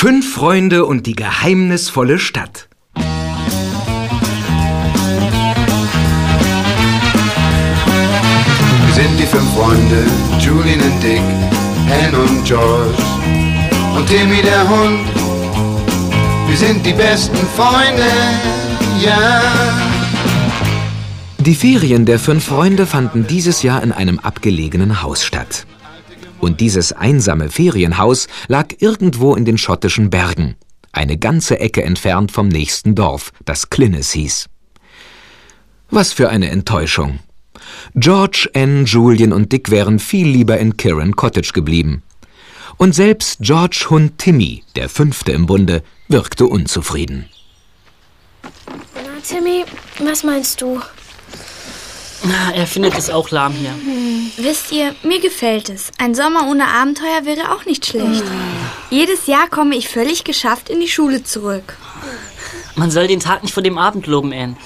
Fünf Freunde und die geheimnisvolle Stadt. Wir sind die fünf Freunde, Julian und Dick, Anne und George und Timmy der Hund. Wir sind die besten Freunde, ja. Die Ferien der fünf Freunde fanden dieses Jahr in einem abgelegenen Haus statt. Und dieses einsame Ferienhaus lag irgendwo in den schottischen Bergen, eine ganze Ecke entfernt vom nächsten Dorf, das Clinnes hieß. Was für eine Enttäuschung. George, Anne, Julian und Dick wären viel lieber in Kirin Cottage geblieben. Und selbst George Hund Timmy, der fünfte im Bunde, wirkte unzufrieden. Na, Timmy, was meinst du? Na, er findet es auch lahm hier. Wisst ihr, mir gefällt es. Ein Sommer ohne Abenteuer wäre auch nicht schlecht. Jedes Jahr komme ich völlig geschafft in die Schule zurück. Man soll den Tag nicht vor dem Abend loben, Anne.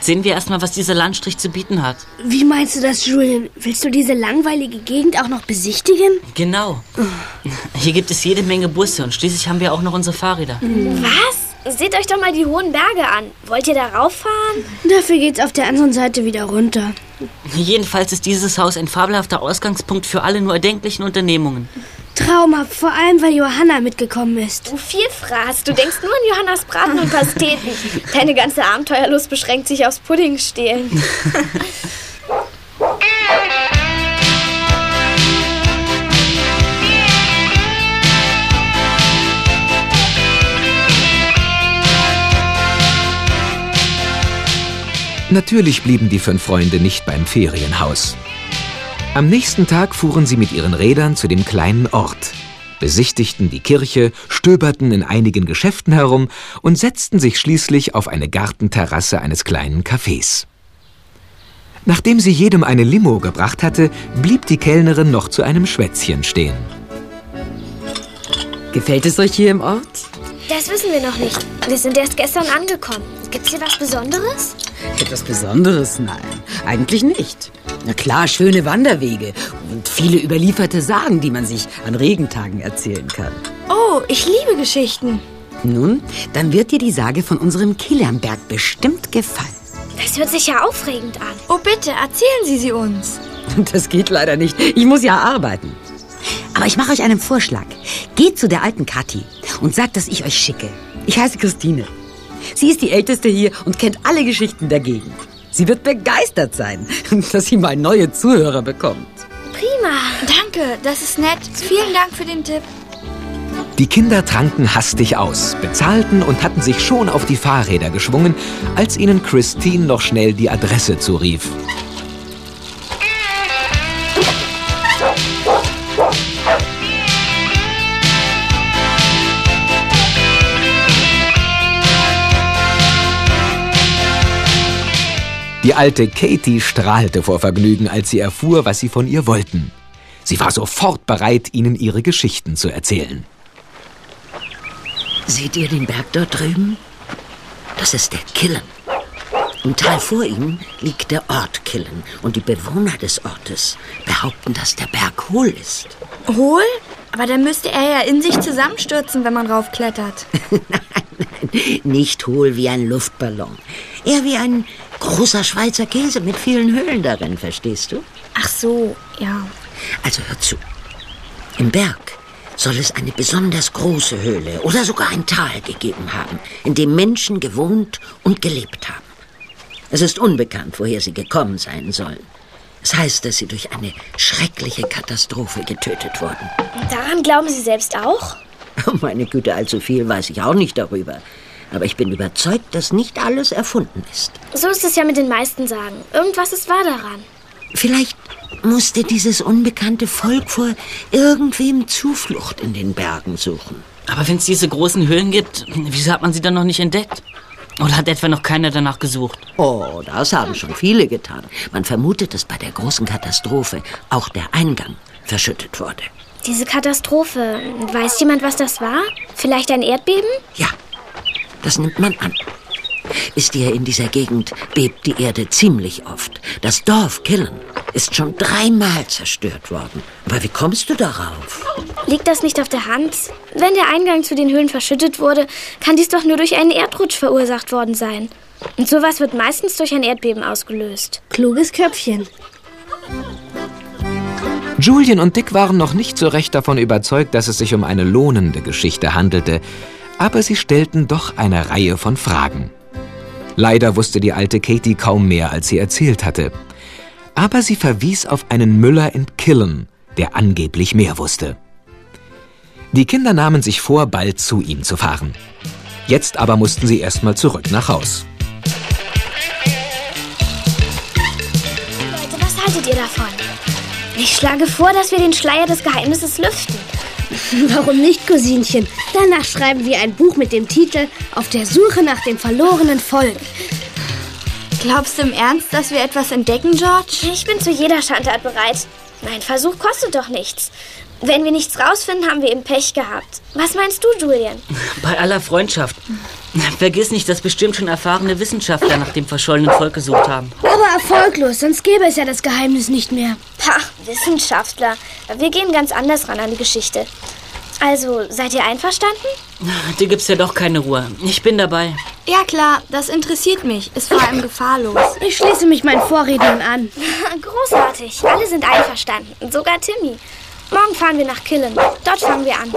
Sehen wir erstmal, was dieser Landstrich zu bieten hat. Wie meinst du das, Julian? Willst du diese langweilige Gegend auch noch besichtigen? Genau. Hier gibt es jede Menge Busse und schließlich haben wir auch noch unsere Fahrräder. Was? Seht euch doch mal die hohen Berge an. Wollt ihr da rauffahren? Dafür geht's auf der anderen Seite wieder runter. Jedenfalls ist dieses Haus ein fabelhafter Ausgangspunkt für alle nur erdenklichen Unternehmungen. Traumhaft, vor allem weil Johanna mitgekommen ist. Du Vielfraß, du denkst nur an Johannas Braten und Pasteten. Deine ganze Abenteuerlust beschränkt sich aufs Puddingstehlen. Natürlich blieben die fünf Freunde nicht beim Ferienhaus. Am nächsten Tag fuhren sie mit ihren Rädern zu dem kleinen Ort, besichtigten die Kirche, stöberten in einigen Geschäften herum und setzten sich schließlich auf eine Gartenterrasse eines kleinen Cafés. Nachdem sie jedem eine Limo gebracht hatte, blieb die Kellnerin noch zu einem Schwätzchen stehen. Gefällt es euch hier im Ort? Das wissen wir noch nicht. Wir sind erst gestern angekommen. Gibt's hier was Besonderes? Etwas Besonderes? Nein, eigentlich nicht. Na klar, schöne Wanderwege und viele überlieferte Sagen, die man sich an Regentagen erzählen kann. Oh, ich liebe Geschichten. Nun, dann wird dir die Sage von unserem Killernberg bestimmt gefallen. Das hört sich ja aufregend an. Oh, bitte, erzählen Sie sie uns. Das geht leider nicht. Ich muss ja arbeiten. Aber ich mache euch einen Vorschlag. Geht zu der alten Kathi und sagt, dass ich euch schicke. Ich heiße Christine. Sie ist die Älteste hier und kennt alle Geschichten der Gegend. Sie wird begeistert sein, dass sie mal neue Zuhörer bekommt. Prima. Danke, das ist nett. Vielen Dank für den Tipp. Die Kinder tranken hastig aus, bezahlten und hatten sich schon auf die Fahrräder geschwungen, als ihnen Christine noch schnell die Adresse zurief. Die alte Katie strahlte vor Vergnügen, als sie erfuhr, was sie von ihr wollten. Sie war sofort bereit, ihnen ihre Geschichten zu erzählen. Seht ihr den Berg dort drüben? Das ist der Killen. Im Tal vor ihm liegt der Ort Killen und die Bewohner des Ortes behaupten, dass der Berg hohl ist. Hohl? Aber dann müsste er ja in sich zusammenstürzen, wenn man raufklettert. Nicht hohl wie ein Luftballon, eher wie ein großer Schweizer Käse mit vielen Höhlen darin, verstehst du? Ach so, ja. Also hör zu. Im Berg soll es eine besonders große Höhle oder sogar ein Tal gegeben haben, in dem Menschen gewohnt und gelebt haben. Es ist unbekannt, woher sie gekommen sein sollen. Es heißt, dass sie durch eine schreckliche Katastrophe getötet wurden. Daran glauben Sie selbst auch? Oh, meine Güte, allzu viel weiß ich auch nicht darüber. Aber ich bin überzeugt, dass nicht alles erfunden ist. So ist es ja mit den meisten Sagen. Irgendwas ist wahr daran. Vielleicht musste dieses unbekannte Volk vor irgendwem Zuflucht in den Bergen suchen. Aber wenn es diese großen Höhlen gibt, wieso hat man sie dann noch nicht entdeckt? Oder hat etwa noch keiner danach gesucht? Oh, das haben schon viele getan. Man vermutet, dass bei der großen Katastrophe auch der Eingang verschüttet wurde. Diese Katastrophe, weiß jemand, was das war? Vielleicht ein Erdbeben? Ja, das nimmt man an. Wisst ihr, in dieser Gegend bebt die Erde ziemlich oft. Das Dorf Killen ist schon dreimal zerstört worden. Aber wie kommst du darauf? Liegt das nicht auf der Hand? Wenn der Eingang zu den Höhlen verschüttet wurde, kann dies doch nur durch einen Erdrutsch verursacht worden sein. Und sowas wird meistens durch ein Erdbeben ausgelöst. Kluges Köpfchen. Julian und Dick waren noch nicht so recht davon überzeugt, dass es sich um eine lohnende Geschichte handelte, aber sie stellten doch eine Reihe von Fragen. Leider wusste die alte Katie kaum mehr, als sie erzählt hatte. Aber sie verwies auf einen Müller in Killen, der angeblich mehr wusste. Die Kinder nahmen sich vor, bald zu ihm zu fahren. Jetzt aber mussten sie erstmal zurück nach Haus. Leute, was haltet ihr davon? Ich schlage vor, dass wir den Schleier des Geheimnisses lüften. Warum nicht, Cousinchen? Danach schreiben wir ein Buch mit dem Titel Auf der Suche nach dem verlorenen Volk. Glaubst du im Ernst, dass wir etwas entdecken, George? Ich bin zu jeder Schandtat bereit. Mein Versuch kostet doch nichts. Wenn wir nichts rausfinden, haben wir eben Pech gehabt. Was meinst du, Julian? Bei aller Freundschaft. Vergiss nicht, dass bestimmt schon erfahrene Wissenschaftler nach dem verschollenen Volk gesucht haben. Aber erfolglos, sonst gäbe es ja das Geheimnis nicht mehr. Ha, Wissenschaftler. Wir gehen ganz anders ran an die Geschichte. Also, seid ihr einverstanden? Dir gibt's ja doch keine Ruhe. Ich bin dabei. Ja klar, das interessiert mich. Ist vor allem gefahrlos. Ich schließe mich meinen Vorrednern an. Großartig. Alle sind einverstanden. Sogar Timmy. Morgen fahren wir nach Killen. Dort fangen wir an.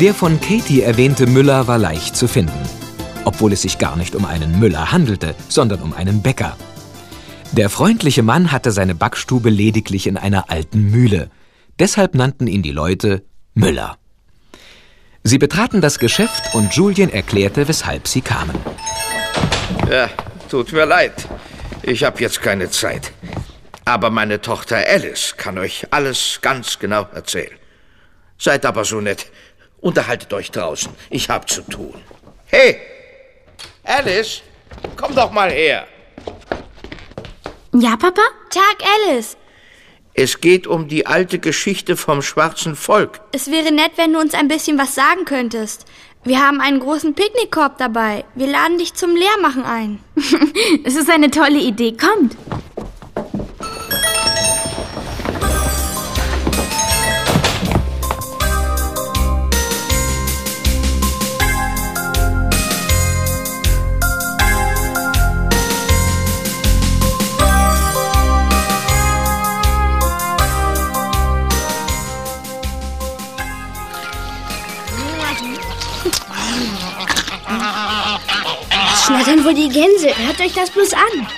Der von Katie erwähnte Müller war leicht zu finden, obwohl es sich gar nicht um einen Müller handelte, sondern um einen Bäcker. Der freundliche Mann hatte seine Backstube lediglich in einer alten Mühle. Deshalb nannten ihn die Leute Müller. Sie betraten das Geschäft und Julien erklärte, weshalb sie kamen. Ja, tut mir leid. Ich habe jetzt keine Zeit. Aber meine Tochter Alice kann euch alles ganz genau erzählen. Seid aber so nett. Unterhaltet euch draußen. Ich hab zu tun. Hey! Alice, komm doch mal her. Ja, Papa? Tag, Alice. Es geht um die alte Geschichte vom schwarzen Volk. Es wäre nett, wenn du uns ein bisschen was sagen könntest. Wir haben einen großen Picknickkorb dabei. Wir laden dich zum Leermachen ein. Es ist eine tolle Idee. Kommt. Wohl die Gänse. Hört euch das bloß an.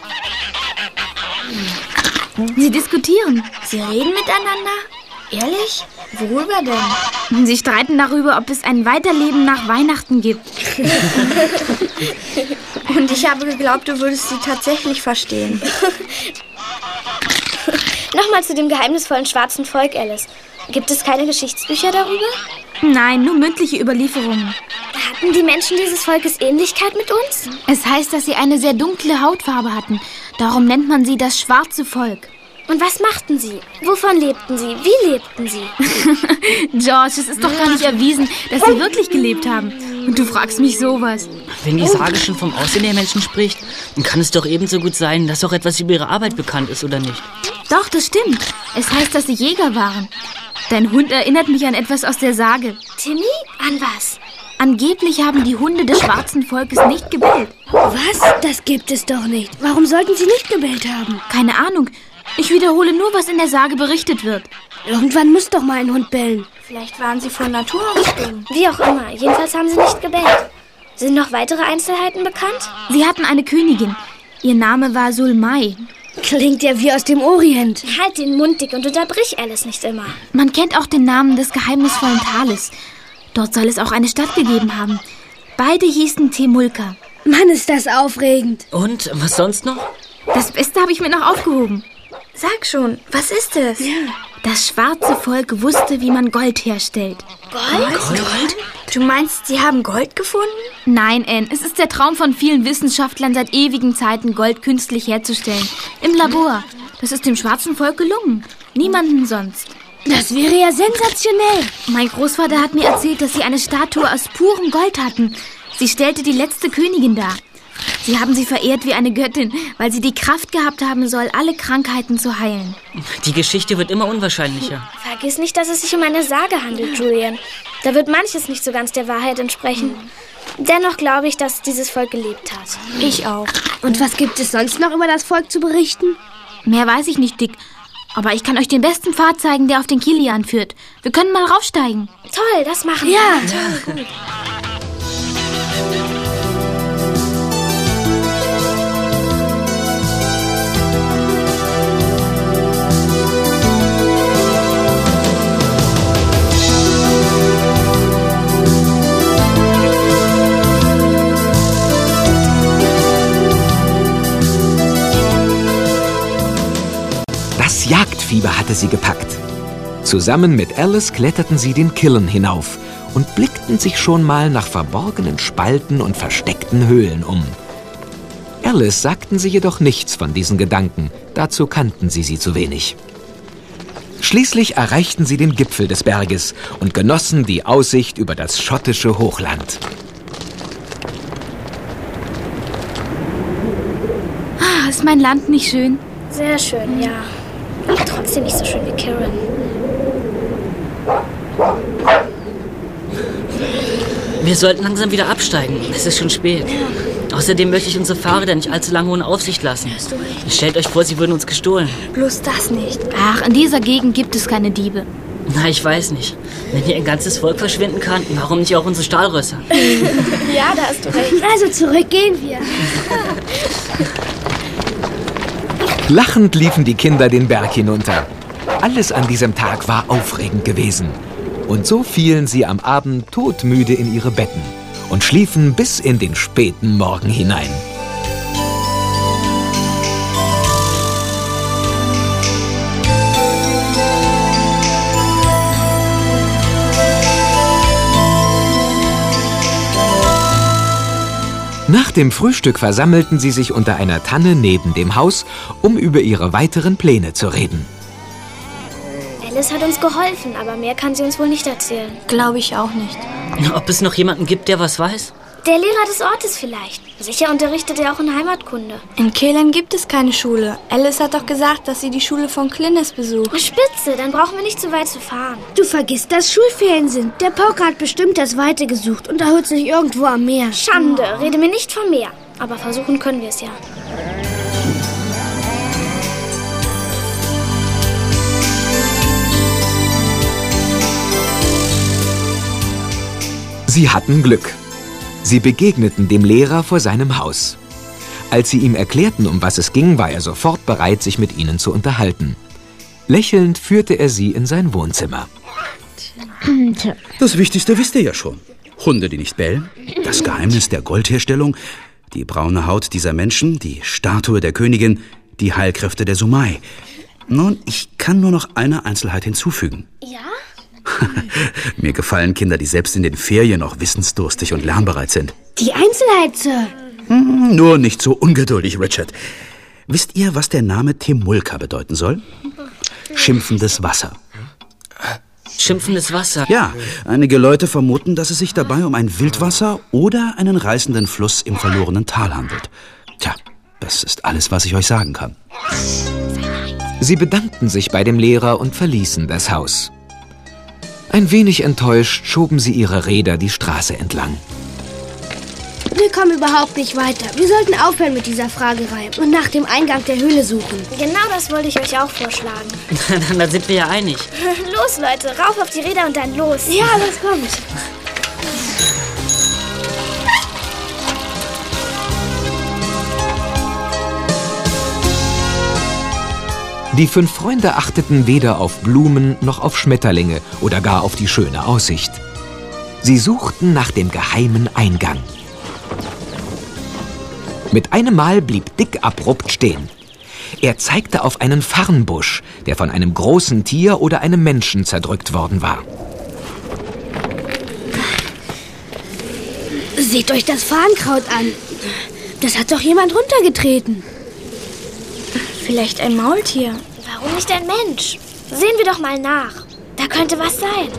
Sie diskutieren. Sie reden miteinander? Ehrlich? Worüber denn? Sie streiten darüber, ob es ein Weiterleben nach Weihnachten gibt. Und ich habe geglaubt, du würdest sie tatsächlich verstehen. Nochmal zu dem geheimnisvollen schwarzen Volk, Alice. Gibt es keine Geschichtsbücher darüber? Nein, nur mündliche Überlieferungen. Hatten die Menschen dieses Volkes Ähnlichkeit mit uns? Es heißt, dass sie eine sehr dunkle Hautfarbe hatten. Darum nennt man sie das schwarze Volk. Und was machten sie? Wovon lebten sie? Wie lebten sie? George, es ist doch gar nicht erwiesen, dass sie wirklich gelebt haben. Und du fragst mich sowas. Wenn die Sage schon vom Aussehen der Menschen spricht, dann kann es doch ebenso gut sein, dass auch etwas über ihre Arbeit bekannt ist, oder nicht? Doch, das stimmt. Es heißt, dass sie Jäger waren. Dein Hund erinnert mich an etwas aus der Sage. Timmy? An was? Angeblich haben die Hunde des schwarzen Volkes nicht gebellt. Was? Das gibt es doch nicht. Warum sollten sie nicht gebellt haben? Keine Ahnung. Ich wiederhole nur, was in der Sage berichtet wird. Irgendwann muss doch mal ein Hund bellen. Vielleicht waren sie von Natur aus dumm. Wie auch immer. Jedenfalls haben sie nicht gebellt. Sind noch weitere Einzelheiten bekannt? Sie hatten eine Königin. Ihr Name war Sulmai. Klingt ja wie aus dem Orient. Halt den Mund dick und unterbrich Alice nicht immer. Man kennt auch den Namen des geheimnisvollen Tales. Dort soll es auch eine Stadt gegeben haben. Beide hießen Temulka. Mann, ist das aufregend. Und was sonst noch? Das Beste habe ich mir noch aufgehoben. Sag schon, was ist es? Das schwarze Volk wusste, wie man Gold herstellt. Gold? Gold? Du meinst, sie haben Gold gefunden? Nein, Anne, es ist der Traum von vielen Wissenschaftlern seit ewigen Zeiten, Gold künstlich herzustellen. Im Labor. Das ist dem schwarzen Volk gelungen. Niemanden sonst. Das wäre ja sensationell. Mein Großvater hat mir erzählt, dass sie eine Statue aus purem Gold hatten. Sie stellte die letzte Königin dar. Sie haben sie verehrt wie eine Göttin, weil sie die Kraft gehabt haben soll, alle Krankheiten zu heilen. Die Geschichte wird immer unwahrscheinlicher. Vergiss nicht, dass es sich um eine Sage handelt, Julian. Da wird manches nicht so ganz der Wahrheit entsprechen. Dennoch glaube ich, dass dieses Volk gelebt hat. Ich auch. Und was gibt es sonst noch über das Volk zu berichten? Mehr weiß ich nicht, Dick. Aber ich kann euch den besten Pfad zeigen, der auf den Kilian führt. Wir können mal raufsteigen. Toll, das machen Ja. wir. Toll, gut. Das Jagdfieber hatte sie gepackt. Zusammen mit Alice kletterten sie den Killen hinauf und blickten sich schon mal nach verborgenen Spalten und versteckten Höhlen um. Alice sagten sie jedoch nichts von diesen Gedanken, dazu kannten sie sie zu wenig. Schließlich erreichten sie den Gipfel des Berges und genossen die Aussicht über das schottische Hochland. Ah, ist mein Land nicht schön? Sehr schön, ja. Aber trotzdem nicht so schön wie Karen. Wir sollten langsam wieder absteigen. Es ist schon spät. Außerdem möchte ich unsere Fahrräder nicht allzu lange ohne Aufsicht lassen. Stellt euch vor, sie würden uns gestohlen. Bloß das nicht. Ach, in dieser Gegend gibt es keine Diebe. Na, ich weiß nicht. Wenn hier ein ganzes Volk verschwinden kann, warum nicht auch unsere Stahlrösser? Ja, da hast du recht. Also zurück gehen wir. Lachend liefen die Kinder den Berg hinunter. Alles an diesem Tag war aufregend gewesen. Und so fielen sie am Abend todmüde in ihre Betten und schliefen bis in den späten Morgen hinein. Nach dem Frühstück versammelten sie sich unter einer Tanne neben dem Haus, um über ihre weiteren Pläne zu reden. Alice hat uns geholfen, aber mehr kann sie uns wohl nicht erzählen. Glaube ich auch nicht. Ob es noch jemanden gibt, der was weiß? Der Lehrer des Ortes vielleicht. Sicher unterrichtet er auch in Heimatkunde. In Kehlen gibt es keine Schule. Alice hat doch gesagt, dass sie die Schule von Klinnes besucht. Spitze, dann brauchen wir nicht so weit zu fahren. Du vergisst, dass Schulferien sind. Der Pauker hat bestimmt das Weite gesucht und erholt sich irgendwo am Meer. Schande, rede mir nicht von mehr. Aber versuchen können wir es ja. Sie hatten Glück. Sie begegneten dem Lehrer vor seinem Haus. Als sie ihm erklärten, um was es ging, war er sofort bereit, sich mit ihnen zu unterhalten. Lächelnd führte er sie in sein Wohnzimmer. Das Wichtigste wisst ihr ja schon. Hunde, die nicht bellen, das Geheimnis der Goldherstellung, die braune Haut dieser Menschen, die Statue der Königin, die Heilkräfte der Sumai. Nun, ich kann nur noch eine Einzelheit hinzufügen. Ja? Mir gefallen Kinder, die selbst in den Ferien noch wissensdurstig und lernbereit sind. Die Einzelheit, Sir. Hm, Nur nicht so ungeduldig, Richard. Wisst ihr, was der Name Temulka bedeuten soll? Schimpfendes Wasser. Schimpfendes Wasser. Ja, einige Leute vermuten, dass es sich dabei um ein Wildwasser oder einen reißenden Fluss im verlorenen Tal handelt. Tja, das ist alles, was ich euch sagen kann. Sie bedankten sich bei dem Lehrer und verließen das Haus. Ein wenig enttäuscht schoben sie ihre Räder die Straße entlang. Wir kommen überhaupt nicht weiter. Wir sollten aufhören mit dieser Fragerei und nach dem Eingang der Höhle suchen. Genau das wollte ich euch auch vorschlagen. dann, sind wir ja einig. Los, Leute, rauf auf die Räder und dann los. Ja, los kommt. Die fünf Freunde achteten weder auf Blumen noch auf Schmetterlinge oder gar auf die schöne Aussicht. Sie suchten nach dem geheimen Eingang. Mit einem Mal blieb Dick abrupt stehen. Er zeigte auf einen Farnbusch, der von einem großen Tier oder einem Menschen zerdrückt worden war. Seht euch das Farnkraut an. Das hat doch jemand runtergetreten. Vielleicht ein Maultier. Warum nicht ein Mensch? Sehen wir doch mal nach. Da könnte was sein.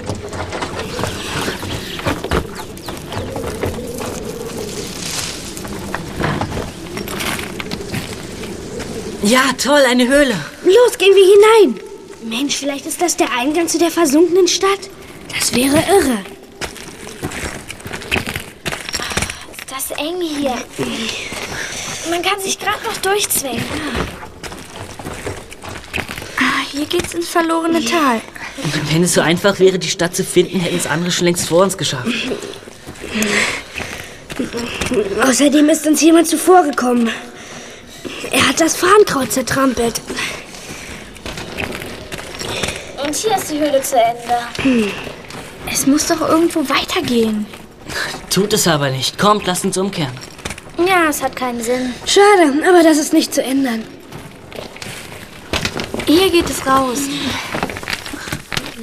Ja, toll, eine Höhle. Los, gehen wir hinein. Mensch, vielleicht ist das der Eingang zu der versunkenen Stadt. Das wäre irre. Ist das eng hier? Man kann sich gerade noch durchzwängen. Ah, hier geht's ins verlorene Tal. Wenn es so einfach wäre, die Stadt zu finden, hätten es andere schon längst vor uns geschafft. Außerdem ist uns jemand zuvorgekommen. Er hat das Farnkraut zertrampelt. Und hier ist die Höhle zu Ende. Es muss doch irgendwo weitergehen. Tut es aber nicht. Kommt, lasst uns umkehren. Ja, es hat keinen Sinn. Schade, aber das ist nicht zu ändern. Hier geht es raus.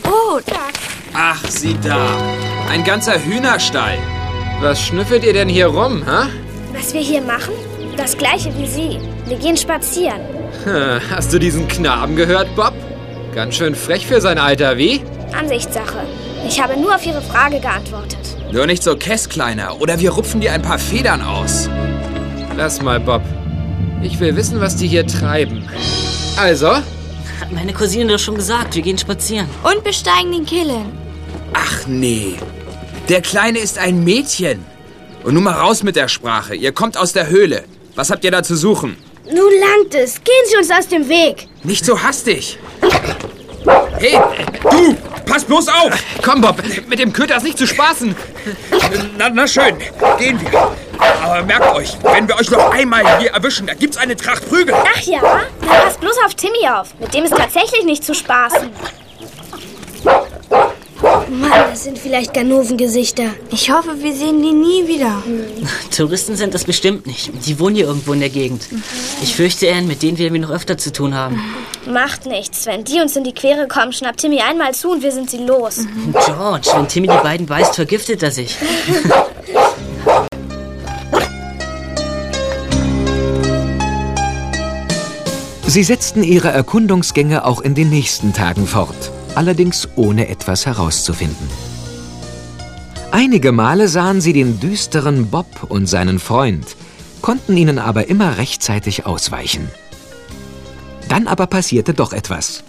Oh, da. Ach, sieh da. Ein ganzer Hühnerstall. Was schnüffelt ihr denn hier rum, hä? Was wir hier machen? Das gleiche wie Sie. Wir gehen spazieren. Hast du diesen Knaben gehört, Bob? Ganz schön frech für sein Alter, wie? Ansichtssache. Ich habe nur auf Ihre Frage geantwortet. Nur nicht so Kess, Kleiner, oder wir rupfen dir ein paar Federn aus. Lass mal, Bob. Ich will wissen, was die hier treiben. Also? Hat meine Cousine doch schon gesagt, wir gehen spazieren. Und besteigen den Killen. Ach nee. Der Kleine ist ein Mädchen. Und nun mal raus mit der Sprache. Ihr kommt aus der Höhle. Was habt ihr da zu suchen? Nun langt es. Gehen Sie uns aus dem Weg. Nicht so hastig. Hey, du! Pass bloß auf! Komm, Bob, mit dem Köter ist nicht zu spaßen. Na, na schön, gehen wir. Aber merkt euch, wenn wir euch noch einmal hier erwischen, da gibt's eine Tracht Prügel. Ach ja? Dann pass bloß auf Timmy auf. Mit dem ist tatsächlich nicht zu spaßen. Mann, das sind vielleicht Ganovengesichter. Ich hoffe, wir sehen die nie wieder. Touristen sind das bestimmt nicht. Die wohnen hier irgendwo in der Gegend. Ich fürchte, Anne, mit denen werden wir noch öfter zu tun haben. Macht nichts. Wenn die uns in die Quere kommen, schnappt Timmy einmal zu und wir sind sie los. George, wenn Timmy die beiden beißt, vergiftet er sich. Sie setzten ihre Erkundungsgänge auch in den nächsten Tagen fort, allerdings ohne etwas herauszufinden. Einige Male sahen sie den düsteren Bob und seinen Freund, konnten ihnen aber immer rechtzeitig ausweichen. Dann aber passierte doch etwas.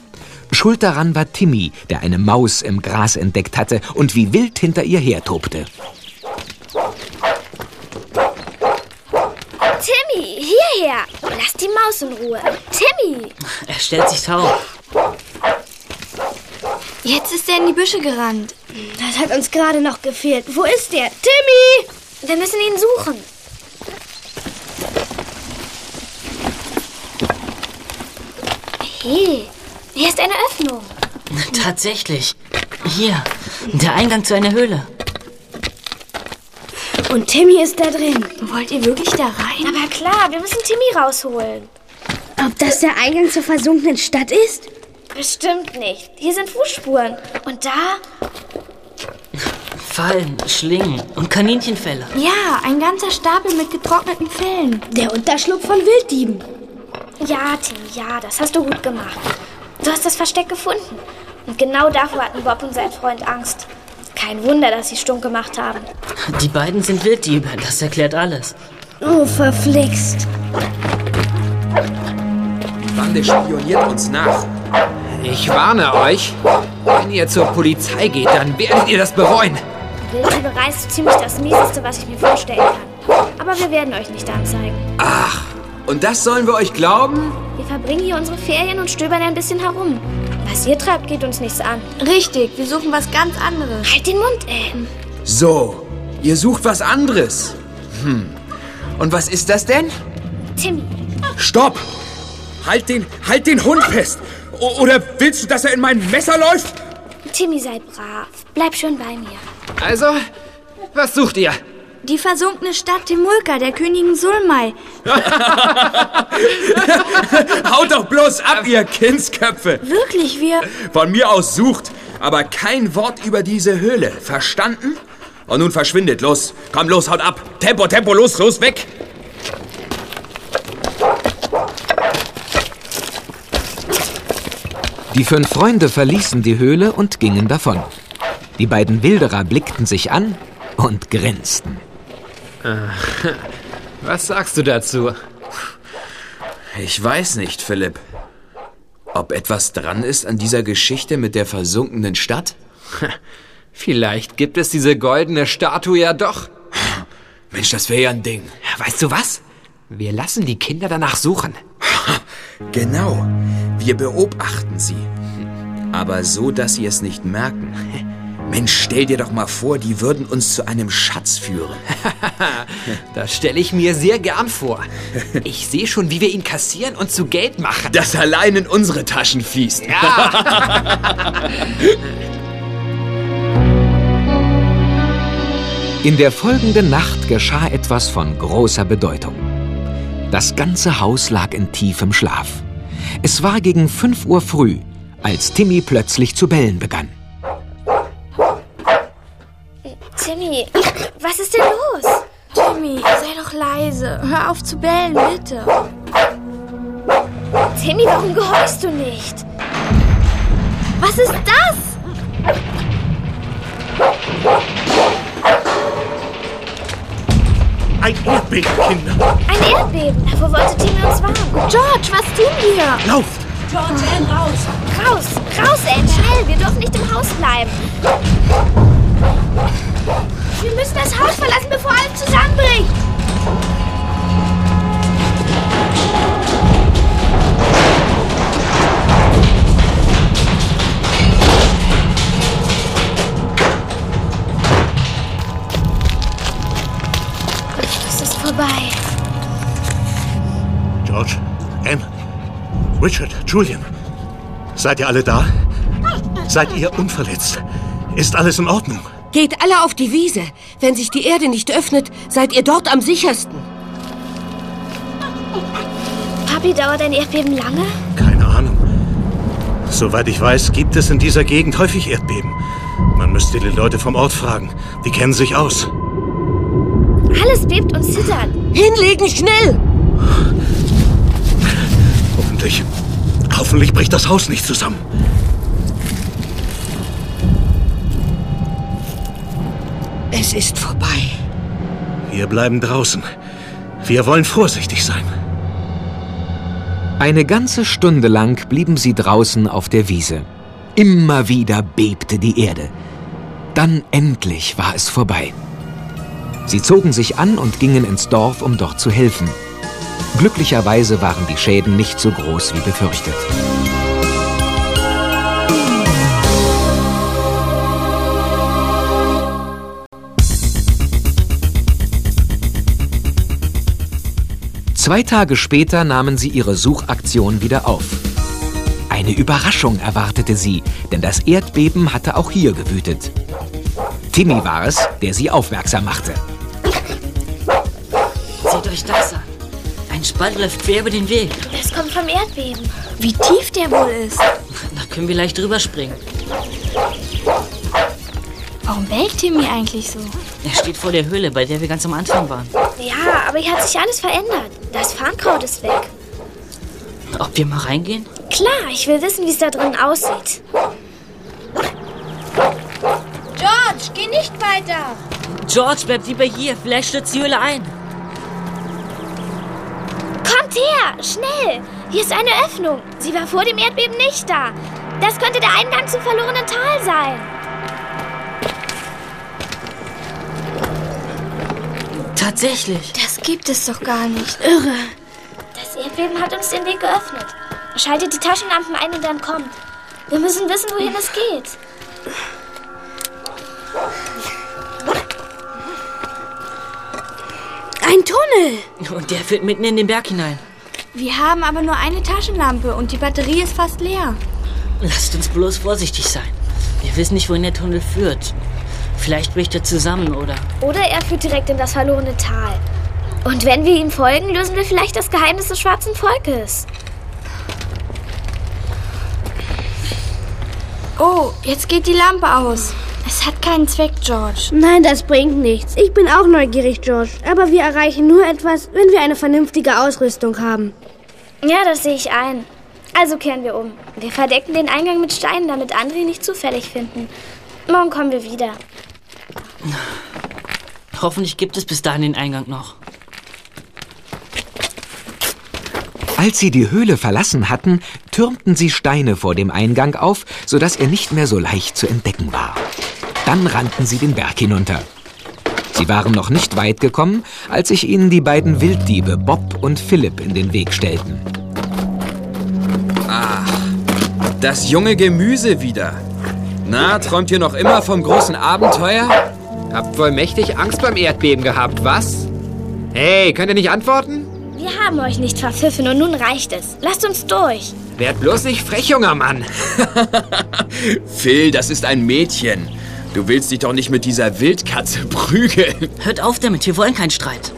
Schuld daran war Timmy, der eine Maus im Gras entdeckt hatte und wie wild hinter ihr hertobte. Timmy, hierher! Lass die Maus in Ruhe. Timmy! Er stellt sich taub. Jetzt ist er in die Büsche gerannt. Das hat uns gerade noch gefehlt. Wo ist der? Timmy! Wir müssen ihn suchen. Hey, hier ist eine Öffnung. Tatsächlich. Hier, der Eingang zu einer Höhle. Und Timmy ist da drin. Wollt ihr wirklich da rein? Aber klar, wir müssen Timmy rausholen. Ob das der Eingang zur versunkenen Stadt ist? Bestimmt nicht. Hier sind Fußspuren. Und da? Fallen, Schlingen und Kaninchenfelle. Ja, ein ganzer Stapel mit getrockneten Fellen. Der Unterschlupf von Wilddieben. Ja, Timmy, ja, das hast du gut gemacht. Du hast das Versteck gefunden. Und genau davor hatten Bob und sein Freund Angst. Kein Wunder, dass sie stunk gemacht haben. Die beiden sind Wilddiebe, das erklärt alles. Oh, verflixt. Bande spioniert uns nach. Ich warne euch, wenn ihr zur Polizei geht, dann werdet ihr das bereuen. Wilddieberei ist so ziemlich das Mieseste, was ich mir vorstellen kann. Aber wir werden euch nicht anzeigen. Ach, und das sollen wir euch glauben? Wir verbringen hier unsere Ferien und stöbern ein bisschen herum. Was ihr treibt, geht uns nichts an. Richtig, wir suchen was ganz anderes. Halt den Mund, Anne. So, ihr sucht was anderes. Hm. Und was ist das denn? Timmy. Stopp! Halt den, halt den Hund fest! O oder willst du, dass er in mein Messer läuft? Timmy, sei brav. Bleib schön bei mir. Also, was sucht ihr? Die versunkene Stadt Timulka, der Königin Sulmai. Haut doch bloß ab, ihr Kindsköpfe! Wirklich, wir... Von mir aus sucht, aber kein Wort über diese Höhle. Verstanden? Und nun verschwindet, los. Komm, los, haut ab. Tempo, Tempo, los, los, weg. Die fünf Freunde verließen die Höhle und gingen davon. Die beiden Wilderer blickten sich an und grinsten. Äh, was sagst du dazu? Ich weiß nicht, Philipp. Ob etwas dran ist an dieser Geschichte mit der versunkenen Stadt? Vielleicht gibt es diese goldene Statue ja doch. Mensch, das wäre ja ein Ding. Weißt du was? Wir lassen die Kinder danach suchen. Genau. Wir beobachten sie. Aber so, dass sie es nicht merken. Mensch, stell dir doch mal vor, die würden uns zu einem Schatz führen. das stelle ich mir sehr gern vor. Ich sehe schon, wie wir ihn kassieren und zu Geld machen. Das allein in unsere Taschen fließt. Ja. In der folgenden Nacht geschah etwas von großer Bedeutung. Das ganze Haus lag in tiefem Schlaf. Es war gegen 5 Uhr früh, als Timmy plötzlich zu bellen begann. Timmy, was ist denn los? Timmy, sei doch leise. Hör auf zu bellen, bitte. Timmy, warum gehorchst du nicht? Was ist das? Ein Erdbeben, Kinder. Ein Erdbeben. Wo wollte Timmy uns warnen? George, was tun wir? Lauft! George, Anne, raus! Raus! Raus, Anne, schnell! Wir dürfen nicht im Haus bleiben. Wir müssen das Haus verlassen, bevor alles zusammenbricht. Richard, Julian. Seid ihr alle da? Seid ihr unverletzt? Ist alles in Ordnung? Geht alle auf die Wiese. Wenn sich die Erde nicht öffnet, seid ihr dort am sichersten. Papi, dauert ein Erdbeben lange? Keine Ahnung. Soweit ich weiß, gibt es in dieser Gegend häufig Erdbeben. Man müsste die Leute vom Ort fragen. Die kennen sich aus. Alles bebt und zittert. Hinlegen, schnell! Hoffentlich. Hoffentlich bricht das Haus nicht zusammen. Es ist vorbei. Wir bleiben draußen. Wir wollen vorsichtig sein. Eine ganze Stunde lang blieben sie draußen auf der Wiese. Immer wieder bebte die Erde. Dann endlich war es vorbei. Sie zogen sich an und gingen ins Dorf, um dort zu helfen. Glücklicherweise waren die Schäden nicht so groß wie befürchtet. Zwei Tage später nahmen sie ihre Suchaktion wieder auf. Eine Überraschung erwartete sie, denn das Erdbeben hatte auch hier gewütet. Timmy war es, der sie aufmerksam machte. Seht euch das an. Spalt läuft quer über den Weg. Das kommt vom Erdbeben. Wie tief der wohl ist. Da können wir leicht drüber springen. Warum bellt Timmy eigentlich so? Er steht vor der Höhle, bei der wir ganz am Anfang waren. Ja, aber hier hat sich alles verändert. Das Farnkraut ist weg. Ob wir mal reingehen? Klar, ich will wissen, wie es da drin aussieht. George, geh nicht weiter. George, bleib lieber hier. Vielleicht stürzt die Höhle ein. Her, schnell. Hier ist eine Öffnung. Sie war vor dem Erdbeben nicht da. Das könnte der Eingang zum verlorenen Tal sein. Tatsächlich. Das gibt es doch gar nicht. Irre. Das Erdbeben hat uns den Weg geöffnet. Schaltet die Taschenlampen ein und dann kommt. Wir müssen wissen, wohin es geht. Ein Tunnel! Und der führt mitten in den Berg hinein. Wir haben aber nur eine Taschenlampe und die Batterie ist fast leer. Lasst uns bloß vorsichtig sein. Wir wissen nicht, wohin der Tunnel führt. Vielleicht bricht er zusammen, oder? Oder er führt direkt in das verlorene Tal. Und wenn wir ihm folgen, lösen wir vielleicht das Geheimnis des schwarzen Volkes. Oh, jetzt geht die Lampe aus. Es hat keinen Zweck, George. Nein, das bringt nichts. Ich bin auch neugierig, George. Aber wir erreichen nur etwas, wenn wir eine vernünftige Ausrüstung haben. Ja, das sehe ich ein. Also kehren wir um. Wir verdecken den Eingang mit Steinen, damit andere ihn nicht zufällig finden. Morgen kommen wir wieder. Hoffentlich gibt es bis dahin den Eingang noch. Als sie die Höhle verlassen hatten, türmten sie Steine vor dem Eingang auf, sodass er nicht mehr so leicht zu entdecken war. Dann rannten sie den Berg hinunter. Sie waren noch nicht weit gekommen, als sich ihnen die beiden Wilddiebe Bob und Philipp in den Weg stellten. Ach, das junge Gemüse wieder. Na, träumt ihr noch immer vom großen Abenteuer? Habt wohl mächtig Angst beim Erdbeben gehabt, was? Hey, könnt ihr nicht antworten? Wir haben euch nicht verpfiffen und nun reicht es. Lasst uns durch. Werd bloß nicht frech, junger Mann. Phil, das ist ein Mädchen. Du willst dich doch nicht mit dieser Wildkatze prügeln. Hört auf damit, wir wollen keinen Streit.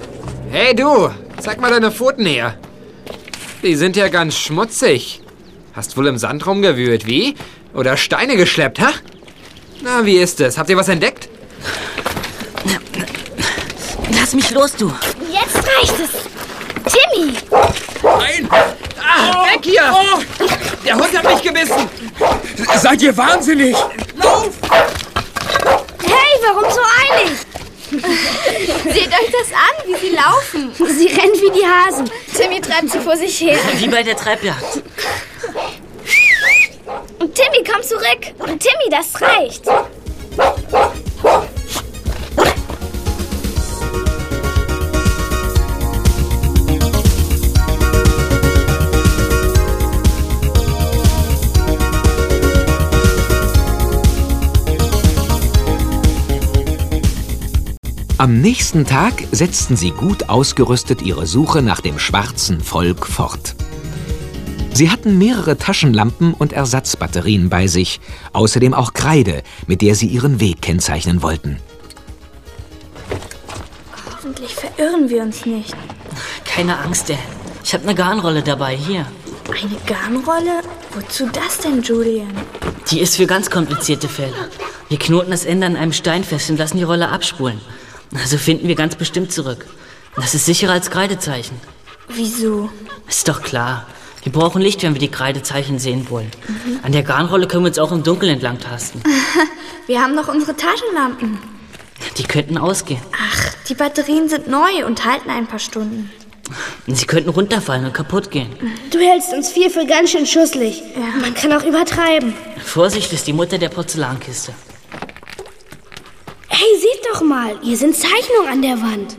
Hey du, zeig mal deine Pfoten her. Die sind ja ganz schmutzig. Hast wohl im Sand rumgewühlt, wie? Oder Steine geschleppt, ha? Na, wie ist es? Habt ihr was entdeckt? Lass mich los, du. Jetzt reicht es. Timmy! Nein! Ah, weg hier! Oh, Der Hund hat mich gebissen! seid ihr wahnsinnig? Lauf! Warum so eilig? Seht euch das an, wie sie laufen. Sie rennt wie die Hasen. Timmy treibt sie vor sich her. Wie bei der Treibjagd. Und Timmy, komm zurück. Und Timmy, das reicht. Am nächsten Tag setzten sie gut ausgerüstet ihre Suche nach dem schwarzen Volk fort. Sie hatten mehrere Taschenlampen und Ersatzbatterien bei sich, außerdem auch Kreide, mit der sie ihren Weg kennzeichnen wollten. Hoffentlich verirren wir uns nicht. Keine Angst, Dan. Ich habe eine Garnrolle dabei, hier. Eine Garnrolle? Wozu das denn, Julian? Die ist für ganz komplizierte Fälle. Wir knoten das Ende an einem Stein fest und lassen die Rolle abspulen. Also finden wir ganz bestimmt zurück. Das ist sicherer als Kreidezeichen. Wieso? Ist doch klar. Wir brauchen Licht, wenn wir die Kreidezeichen sehen wollen. An der Garnrolle können wir uns auch im Dunkeln entlang tasten. Wir haben noch unsere Taschenlampen. Die könnten ausgehen. Ach, die Batterien sind neu und halten ein paar Stunden. Sie könnten runterfallen und kaputt gehen. Du hältst uns viel für ganz schön schusslig. Man kann auch übertreiben. Vorsicht, ist die Mutter der Porzellankiste. Seht doch mal, hier sind Zeichnungen an der Wand.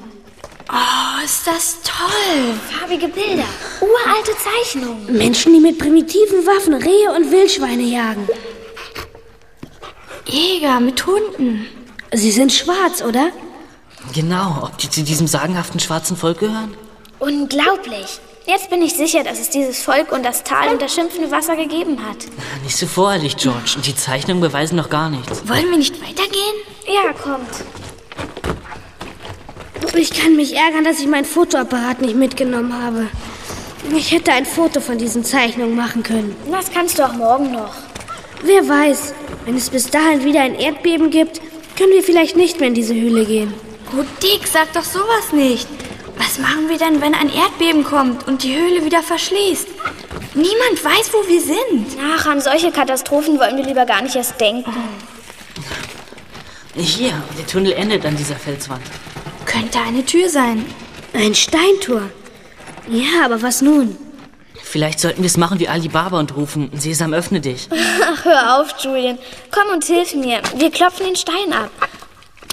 Oh, ist das toll. Farbige Bilder. Uralte Zeichnungen. Menschen, die mit primitiven Waffen Rehe und Wildschweine jagen. Jäger mit Hunden. Sie sind schwarz, oder? Genau, ob die zu diesem sagenhaften schwarzen Volk gehören? Unglaublich. Jetzt bin ich sicher, dass es dieses Volk und das Tal und das schimpfende Wasser gegeben hat. Nicht so voreilig, George. Und die Zeichnungen beweisen noch gar nichts. Wollen wir nicht weitergehen? Ja, kommt. Ich kann mich ärgern, dass ich meinen Fotoapparat nicht mitgenommen habe. Ich hätte ein Foto von diesen Zeichnungen machen können. Das kannst du auch morgen noch. Wer weiß, wenn es bis dahin wieder ein Erdbeben gibt, können wir vielleicht nicht mehr in diese Höhle gehen. Oh, Dick, sag doch sowas nicht. Was machen wir denn, wenn ein Erdbeben kommt und die Höhle wieder verschließt? Niemand weiß, wo wir sind. Ach, an solche Katastrophen wollen wir lieber gar nicht erst denken. Hier, der Tunnel endet an dieser Felswand. Könnte eine Tür sein. Ein Steintor. Ja, aber was nun? Vielleicht sollten wir es machen wie Alibaba und rufen, Sesam, öffne dich. Ach, hör auf, Julian. Komm und hilf mir. Wir klopfen den Stein ab.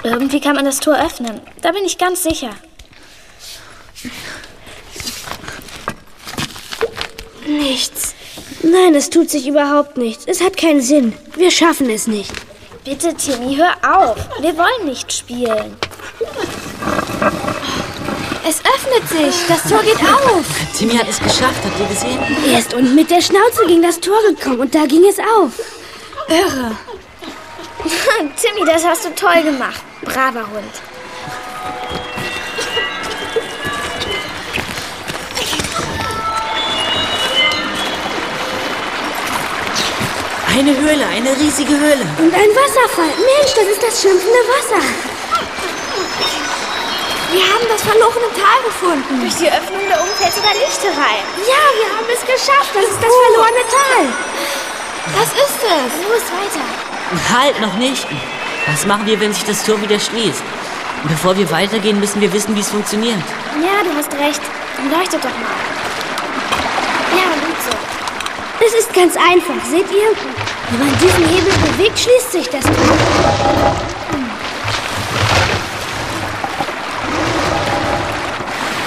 Irgendwie kann man das Tor öffnen. Da bin ich ganz sicher. Nichts. Nein, es tut sich überhaupt nichts. Es hat keinen Sinn. Wir schaffen es nicht. Bitte, Timmy, hör auf. Wir wollen nicht spielen. Es öffnet sich. Das Tor geht auf. Timmy hat es geschafft, habt ihr gesehen? Er ist unten mit der Schnauze gegen das Tor gekommen und da ging es auf. Irre. Timmy, das hast du toll gemacht. Braver Hund. Eine Höhle, eine riesige Höhle. Und ein Wasserfall. Mensch, das ist das schimpfende Wasser. Wir haben das verlorene Tal gefunden. Durch die Öffnung der oben fällt sogar Licht herein. Ja, wir haben es geschafft. Das ist das verlorene Tal. Das ist es. Los, weiter. Halt, noch nicht. Was machen wir, wenn sich das Tor wieder schließt? Bevor wir weitergehen, müssen wir wissen, wie es funktioniert. Ja, du hast recht. Dann leuchtet doch mal. Es ist ganz einfach, seht ihr? Wenn man diesen Hebel bewegt, schließt sich das Tor.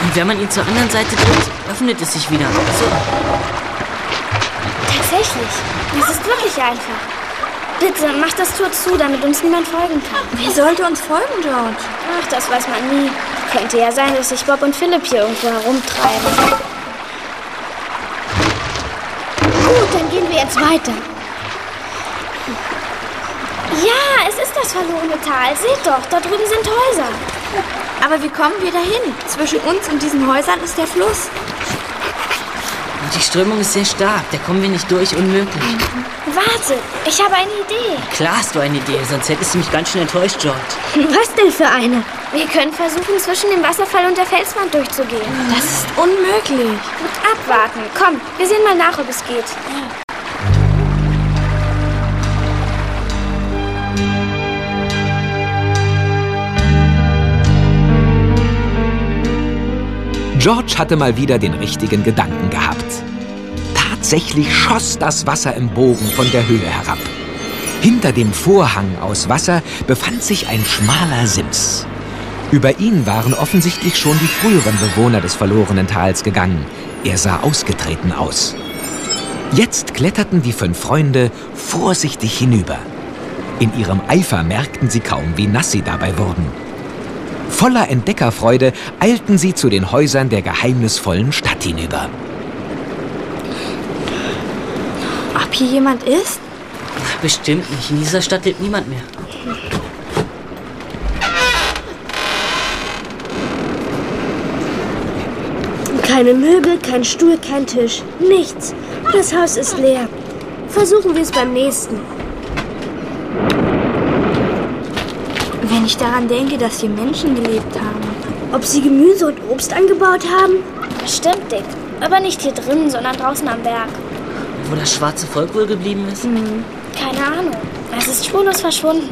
Und wenn man ihn zur anderen Seite drückt, öffnet es sich wieder. So. Tatsächlich. Das ist wirklich einfach. Bitte, mach das Tor zu, damit uns niemand folgen kann. Wer sollte uns folgen, George? Ach, das weiß man nie. Könnte ja sein, dass sich Bob und Philipp hier irgendwo herumtreiben. Gut, dann gehen wir jetzt weiter. Ja, es ist das verlorene Tal. Seht doch, da drüben sind Häuser. Aber wie kommen wir dahin? Zwischen uns und diesen Häusern ist der Fluss. Und die Strömung ist sehr stark. Da kommen wir nicht durch. Unmöglich. Warte, ich habe eine Idee. Klar hast du eine Idee, sonst hättest du mich ganz schön enttäuscht, George. Was denn für eine? Wir können versuchen, zwischen dem Wasserfall und der Felswand durchzugehen. Das ist unmöglich. Abwarten. Komm, wir sehen mal nach, ob es geht. George hatte mal wieder den richtigen Gedanken gehabt. Tatsächlich schoss das Wasser im Bogen von der Höhe herab. Hinter dem Vorhang aus Wasser befand sich ein schmaler Sims. Über ihn waren offensichtlich schon die früheren Bewohner des verlorenen Tals gegangen. Er sah ausgetreten aus. Jetzt kletterten die fünf Freunde vorsichtig hinüber. In ihrem Eifer merkten sie kaum, wie nass sie dabei wurden. Voller Entdeckerfreude eilten sie zu den Häusern der geheimnisvollen Stadt hinüber. Ob hier jemand ist? Bestimmt nicht. In dieser Stadt lebt niemand mehr. Keine Möbel, kein Stuhl, kein Tisch. Nichts. Das Haus ist leer. Versuchen wir es beim nächsten. Wenn ich daran denke, dass hier Menschen gelebt haben. Ob sie Gemüse und Obst angebaut haben? Stimmt, Dick. Aber nicht hier drin, sondern draußen am Berg. Wo das schwarze Volk wohl geblieben ist? Hm, keine Ahnung. Es ist spurlos verschwunden.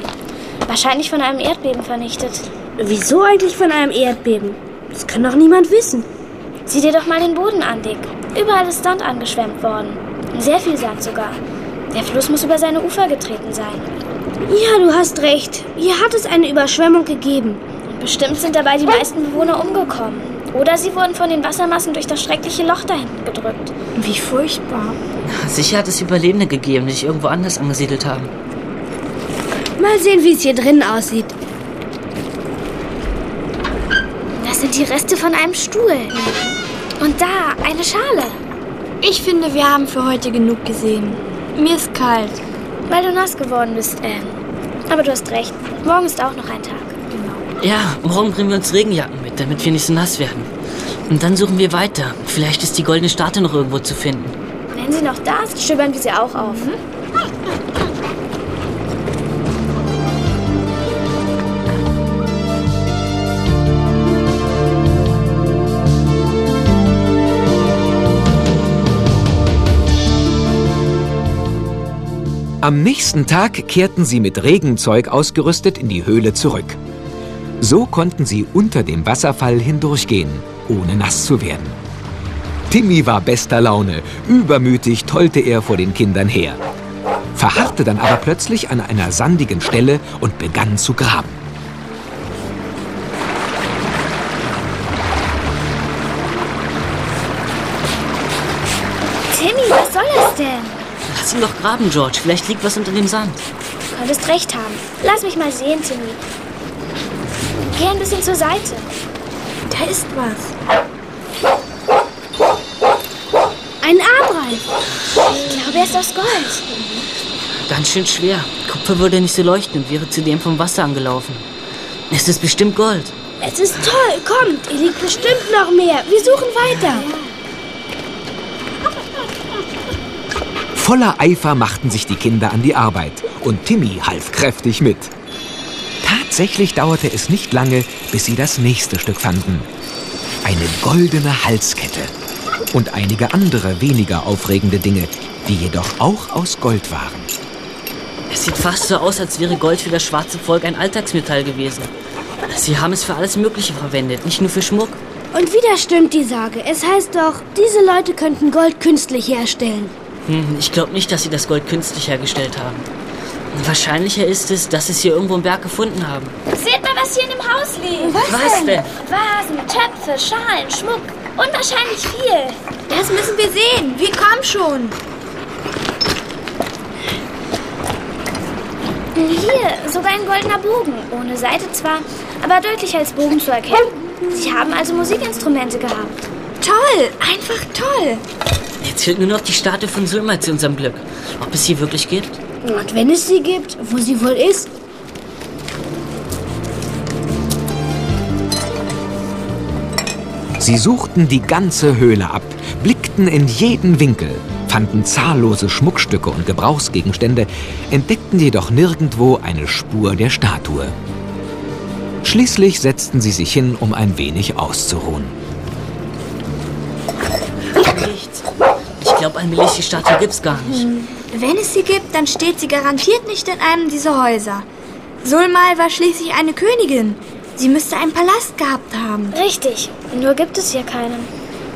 Wahrscheinlich von einem Erdbeben vernichtet. Wieso eigentlich von einem Erdbeben? Das kann doch niemand wissen. Sieh dir doch mal den Boden an, Dick. Überall ist Sand angeschwemmt worden. Sehr viel Sand sogar. Der Fluss muss über seine Ufer getreten sein. Ja, du hast recht. Hier hat es eine Überschwemmung gegeben. Bestimmt sind dabei die meisten Bewohner umgekommen. Oder sie wurden von den Wassermassen durch das schreckliche Loch da hinten gedrückt. Wie furchtbar. Sicher hat es Überlebende gegeben, die sich irgendwo anders angesiedelt haben. Mal sehen, wie es hier drinnen aussieht. Das sind die Reste von einem Stuhl. Und da, eine Schale. Ich finde, wir haben für heute genug gesehen. Mir ist kalt. Weil du nass geworden bist, Anne. Aber du hast recht. Morgen ist auch noch ein Tag. Ja, morgen bringen wir uns Regenjacken mit, damit wir nicht so nass werden. Und dann suchen wir weiter. Vielleicht ist die goldene Statue noch irgendwo zu finden. Wenn sie noch da ist, stöbern wir sie auch auf. Am nächsten Tag kehrten sie mit Regenzeug ausgerüstet in die Höhle zurück. So konnten sie unter dem Wasserfall hindurchgehen, ohne nass zu werden. Timmy war bester Laune, übermütig tollte er vor den Kindern her, verharrte dann aber plötzlich an einer sandigen Stelle und begann zu graben. Lass ihn doch graben, George. Vielleicht liegt was unter dem Sand. Du könntest recht haben. Lass mich mal sehen, Timmy. Geh ein bisschen zur Seite. Da ist was. Ein Armreif. Ich glaube, er ist aus Gold. Ganz schön schwer. Kupfer würde nicht so leuchten und wäre zudem vom Wasser angelaufen. Es ist bestimmt Gold. Es ist toll. Kommt, hier liegt bestimmt noch mehr. Wir suchen weiter. Voller Eifer machten sich die Kinder an die Arbeit und Timmy half kräftig mit. Tatsächlich dauerte es nicht lange, bis sie das nächste Stück fanden. eine goldene Halskette und einige andere weniger aufregende Dinge, die jedoch auch aus Gold waren. Es sieht fast so aus, als wäre Gold für das schwarze Volk ein Alltagsmetall gewesen. Sie haben es für alles Mögliche verwendet, nicht nur für Schmuck. Und wieder stimmt die Sage. Es heißt doch, diese Leute könnten Gold künstlich herstellen. Hm, ich glaube nicht, dass sie das Gold künstlich hergestellt haben. Wahrscheinlicher ist es, dass sie es hier irgendwo im Berg gefunden haben. Seht mal, was hier in dem Haus liegt. Was Was denn? Vasen, Töpfe, Schalen, Schmuck. Unwahrscheinlich viel. Das müssen wir sehen. Wir kommen schon. Hier, sogar ein goldener Bogen. Ohne Seite zwar, aber deutlich als Bogen zu erkennen. Sie haben also Musikinstrumente gehabt. Toll, einfach toll. Jetzt fehlt nur noch die Statue von Sulma zu unserem Glück. Ob es sie wirklich gibt? Und wenn es sie gibt, wo sie wohl ist? Sie suchten die ganze Höhle ab, blickten in jeden Winkel, fanden zahllose Schmuckstücke und Gebrauchsgegenstände, entdeckten jedoch nirgendwo eine Spur der Statue. Schließlich setzten sie sich hin, um ein wenig auszuruhen. Glaube, allmählich die Statue gibt's gar nicht. Hm. Wenn es sie gibt, dann steht sie garantiert nicht in einem dieser Häuser. Sulmal war schließlich eine Königin. Sie müsste einen Palast gehabt haben. Richtig, nur gibt es hier keinen.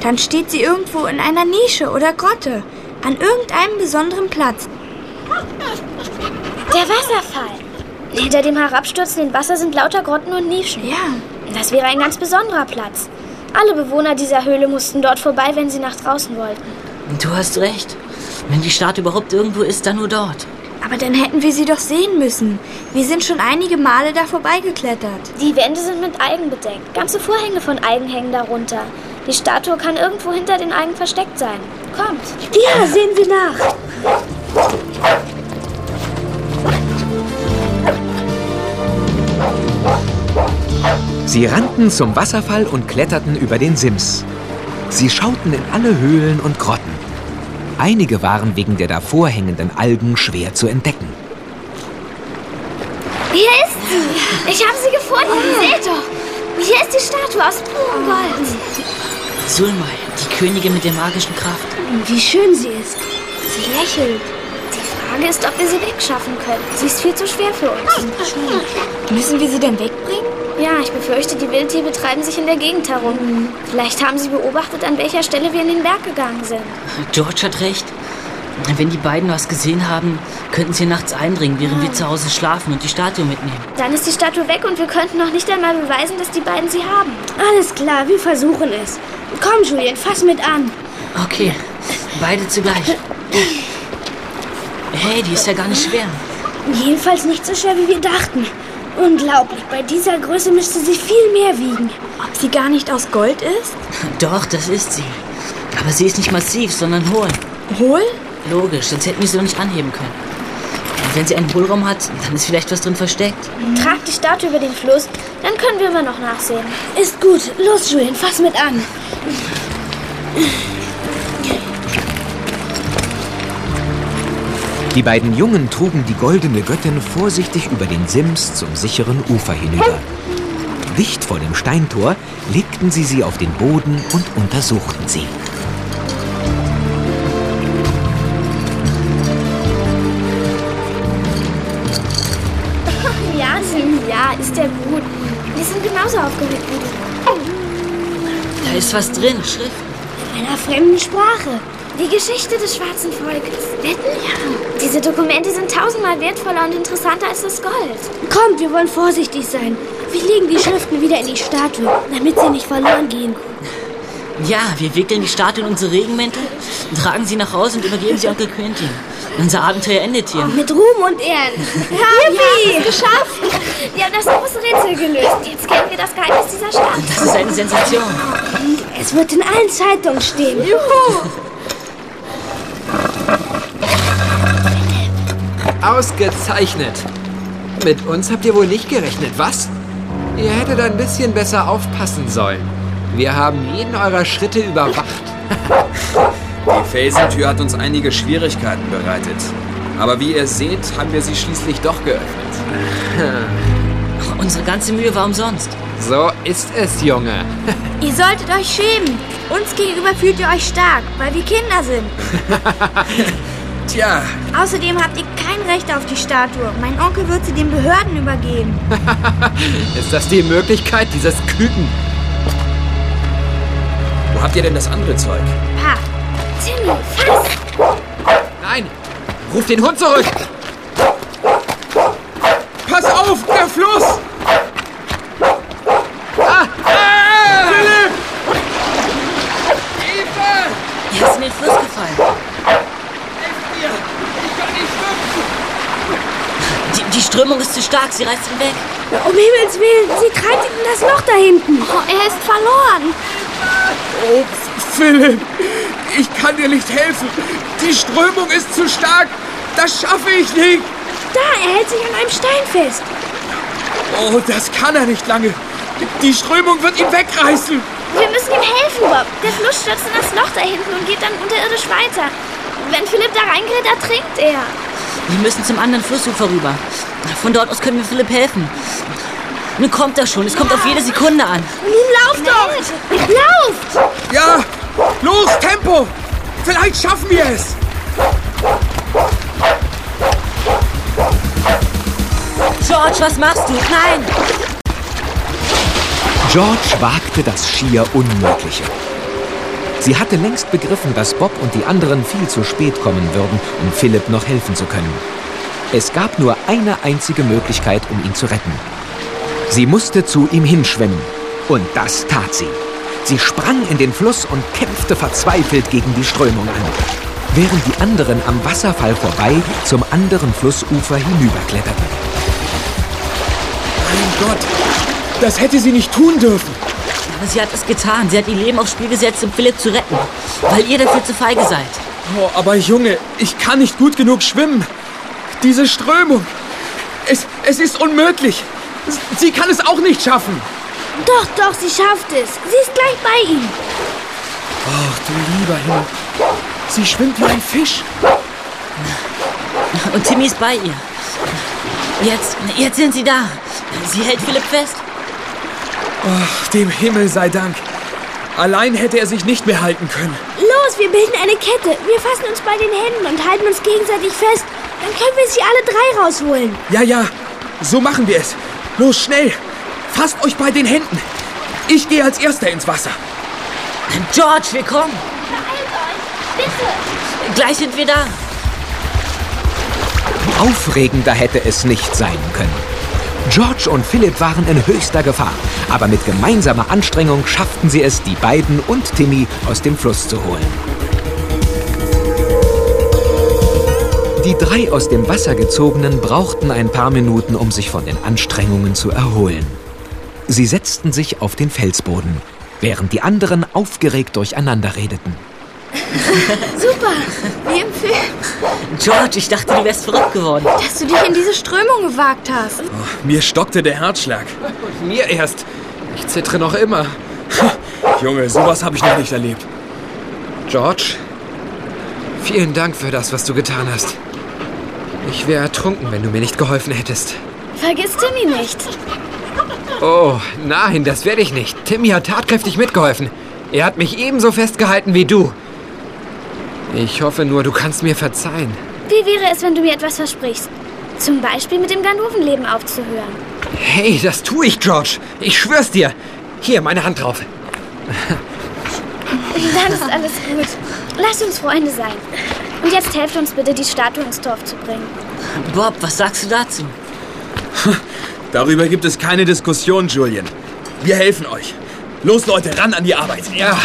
Dann steht sie irgendwo in einer Nische oder Grotte, an irgendeinem besonderen Platz. Der Wasserfall. Hinter dem herabstürzenden Wasser sind lauter Grotten und Nischen. Ja. Das wäre ein ganz besonderer Platz. Alle Bewohner dieser Höhle mussten dort vorbei, wenn sie nach draußen wollten. Du hast recht. Wenn die Statue überhaupt irgendwo ist, dann nur dort. Aber dann hätten wir sie doch sehen müssen. Wir sind schon einige Male da vorbeigeklettert. Die Wände sind mit Algen bedeckt. Ganze Vorhänge von Algen hängen darunter. Die Statue kann irgendwo hinter den Algen versteckt sein. Kommt. Ja, sehen wir nach. Sie rannten zum Wasserfall und kletterten über den Sims. Sie schauten in alle Höhlen und Grotten. Einige waren wegen der davor hängenden Algen schwer zu entdecken. Hier ist sie. Ich habe sie gefunden. Seht doch. Hier ist die Statue aus purem Gold. Sulmai, die Königin mit der magischen Kraft. Wie schön sie ist. Sie lächelt. Die Frage ist, ob wir sie wegschaffen können. Sie ist viel zu schwer für uns. Müssen wir sie denn wegbringen? Befürchte, die Wildtiere treiben sich in der Gegend herum. Vielleicht haben sie beobachtet, an welcher Stelle wir in den Berg gegangen sind. George hat recht. Wenn die beiden was gesehen haben, könnten sie nachts eindringen, während wir zu Hause schlafen und die Statue mitnehmen. Dann ist die Statue weg und wir könnten noch nicht einmal beweisen, dass die beiden sie haben. Alles klar, wir versuchen es. Komm, Julien, fass mit an. Okay, beide zugleich. Hey, die ist ja gar nicht schwer. Jedenfalls nicht so schwer, wie wir dachten. Unglaublich, bei dieser Größe müsste sie viel mehr wiegen. Ob sie gar nicht aus Gold ist? Doch, das ist sie. Aber sie ist nicht massiv, sondern hohl. Hohl? Logisch, sonst hätten wir sie doch nicht anheben können. Und wenn sie einen Hohlraum hat, dann ist vielleicht was drin versteckt. Trag die Statue über den Fluss, dann können wir immer noch nachsehen. Ist gut. Los, Julien, fass mit an. Die beiden Jungen trugen die goldene Göttin vorsichtig über den Sims zum sicheren Ufer hinüber. Dicht vor dem Steintor legten sie sie auf den Boden und untersuchten sie. Ja, Sim, ja, ist ja gut. Die sind genauso aufgeregt wie du. Da ist was drin, Schrift. In einer fremden Sprache. Die Geschichte des schwarzen Volkes. Wetten? Ja. Diese Dokumente sind tausendmal wertvoller und interessanter als das Gold. Kommt, wir wollen vorsichtig sein. Wir legen die Schriften wieder in die Statue, damit sie nicht verloren gehen. Ja, wir wickeln die Statue in unsere Regenmäntel, tragen sie nach Hause und übergeben sie Onkel Quentin. Unser Abenteuer endet hier. Mit Ruhm und Ehren. Ja, wir haben es geschafft. Wir haben das große Rätsel gelöst. Jetzt kennen wir das Geheimnis dieser Stadt. Das ist eine Sensation. Es wird in allen Zeitungen stehen. Juhu! Ausgezeichnet. Mit uns habt ihr wohl nicht gerechnet, was? Ihr hättet ein bisschen besser aufpassen sollen. Wir haben jeden eurer Schritte überwacht. Die Felsentür hat uns einige Schwierigkeiten bereitet. Aber wie ihr seht, haben wir sie schließlich doch geöffnet. Unsere ganze Mühe war umsonst. So ist es, Junge. Ihr solltet euch schämen. Uns gegenüber fühlt ihr euch stark, weil wir Kinder sind. Tja. Außerdem habt ihr kein Recht auf die Statue. Mein Onkel wird sie den Behörden übergeben. ist das die Möglichkeit, dieses Küken? Wo habt ihr denn das andere Zeug? Pa, Timmy, fass! Nein! Ruf den Hund zurück! Pass auf, der Fluss! Ah! ah! Philipp! Er ist in den Fluss gefallen. Die, die Strömung ist zu stark, sie reißt ihn weg. Um Himmels Willen, sie treibt ihn in das Loch da hinten. Oh, er ist verloren. Oh, Philipp, ich kann dir nicht helfen. Die Strömung ist zu stark. Das schaffe ich nicht. Da, er hält sich an einem Stein fest. Oh, das kann er nicht lange. Die Strömung wird ihn wegreißen. Wir müssen ihm helfen, Bob. Der Fluss stürzt in das Loch da hinten und geht dann unterirdisch weiter. Wenn Philipp da reingerät, ertrinkt er. Wir müssen zum anderen Flussufer rüber. Von dort aus können wir Philipp helfen. Nun kommt er schon. Es kommt auf jede Sekunde an. Nun lauft doch! Lauft! Ja, los, Tempo! Vielleicht schaffen wir es! George, was machst du? Nein! George wagte das schier Unmögliche. Sie hatte längst begriffen, dass Bob und die anderen viel zu spät kommen würden, um Philipp noch helfen zu können. Es gab nur eine einzige Möglichkeit, um ihn zu retten. Sie musste zu ihm hinschwimmen. Und das tat sie. Sie sprang in den Fluss und kämpfte verzweifelt gegen die Strömung an, während die anderen am Wasserfall vorbei zum anderen Flussufer hinüberkletterten. Mein Gott, das hätte sie nicht tun dürfen. Aber sie hat es getan. Sie hat ihr Leben aufs Spiel gesetzt, um Philipp zu retten. Weil ihr dafür zu feige seid. Oh, aber Junge, ich kann nicht gut genug schwimmen. Diese Strömung. Es, es ist unmöglich. Sie kann es auch nicht schaffen. Doch, doch, sie schafft es. Sie ist gleich bei ihm. Ach, du lieber Himmel. Sie schwimmt wie ein Fisch. Und Timmy ist bei ihr. Jetzt, jetzt sind sie da. Sie hält Philipp fest. Ach, dem Himmel sei Dank. Allein hätte er sich nicht mehr halten können. Los, wir bilden eine Kette. Wir fassen uns bei den Händen und halten uns gegenseitig fest. Dann können wir sie alle drei rausholen. Ja, ja, so machen wir es. Los, schnell. Fasst euch bei den Händen. Ich gehe als Erster ins Wasser. George, wir kommen. Beeilt euch, bitte. Gleich sind wir da. Aufregender hätte es nicht sein können. George und Philipp waren in höchster Gefahr, aber mit gemeinsamer Anstrengung schafften sie es, die beiden und Timmy aus dem Fluss zu holen. Die drei aus dem Wasser gezogenen brauchten ein paar Minuten, um sich von den Anstrengungen zu erholen. Sie setzten sich auf den Felsboden, während die anderen aufgeregt durcheinander redeten. Super, wie im Film. George, ich dachte, du wärst verrückt geworden. Dass du dich in diese Strömung gewagt hast. Oh, mir stockte der Herzschlag. Und mir erst. Ich zittere noch immer. Junge, sowas habe ich noch nicht erlebt. George, vielen Dank für das, was du getan hast. Ich wäre ertrunken, wenn du mir nicht geholfen hättest. Vergiss Timmy nicht. Oh, nein, das werde ich nicht. Timmy hat tatkräftig mitgeholfen. Er hat mich ebenso festgehalten wie du. Ich hoffe nur, du kannst mir verzeihen. Wie wäre es, wenn du mir etwas versprichst? Zum Beispiel mit dem Ganovenleben aufzuhören. Hey, das tue ich, George. Ich schwör's dir. Hier, meine Hand drauf. Dann ist alles gut. Lass uns Freunde sein. Und jetzt helft uns bitte, die Statue ins Dorf zu bringen. Bob, was sagst du dazu? Darüber gibt es keine Diskussion, Julian. Wir helfen euch. Los, Leute, ran an die Arbeit. Ja.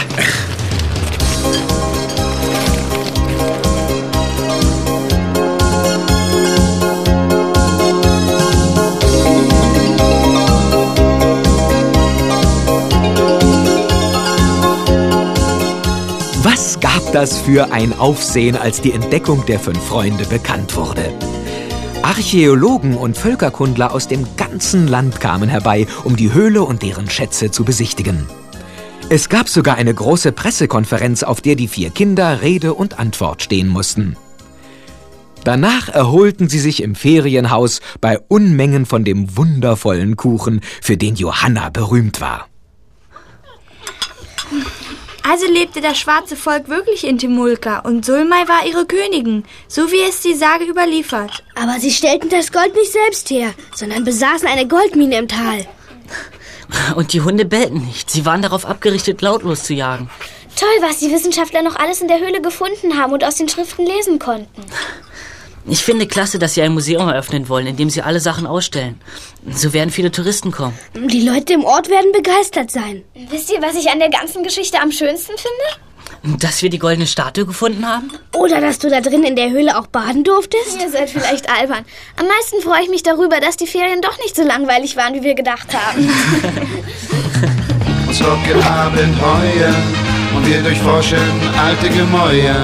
Was gab das für ein Aufsehen, als die Entdeckung der fünf Freunde bekannt wurde? Archäologen und Völkerkundler aus dem ganzen Land kamen herbei, um die Höhle und deren Schätze zu besichtigen. Es gab sogar eine große Pressekonferenz, auf der die vier Kinder Rede und Antwort stehen mussten. Danach erholten sie sich im Ferienhaus bei Unmengen von dem wundervollen Kuchen, für den Johanna berühmt war. Also lebte das schwarze Volk wirklich in Timulka und Sulmai war ihre Königin, so wie es die Sage überliefert. Aber sie stellten das Gold nicht selbst her, sondern besaßen eine Goldmine im Tal. Und die Hunde bellten nicht. Sie waren darauf abgerichtet, lautlos zu jagen. Toll, was die Wissenschaftler noch alles in der Höhle gefunden haben und aus den Schriften lesen konnten. Ich finde klasse, dass Sie ein Museum eröffnen wollen, in dem Sie alle Sachen ausstellen. So werden viele Touristen kommen. Die Leute im Ort werden begeistert sein. Wisst ihr, was ich an der ganzen Geschichte am schönsten finde? Dass wir die goldene Statue gefunden haben? Oder dass du da drin in der Höhle auch baden durftest? Ihr seid vielleicht albern. Am meisten freue ich mich darüber, dass die Ferien doch nicht so langweilig waren, wie wir gedacht haben. Uns locken Abenteuer und wir durchforschen alte Gemäuer.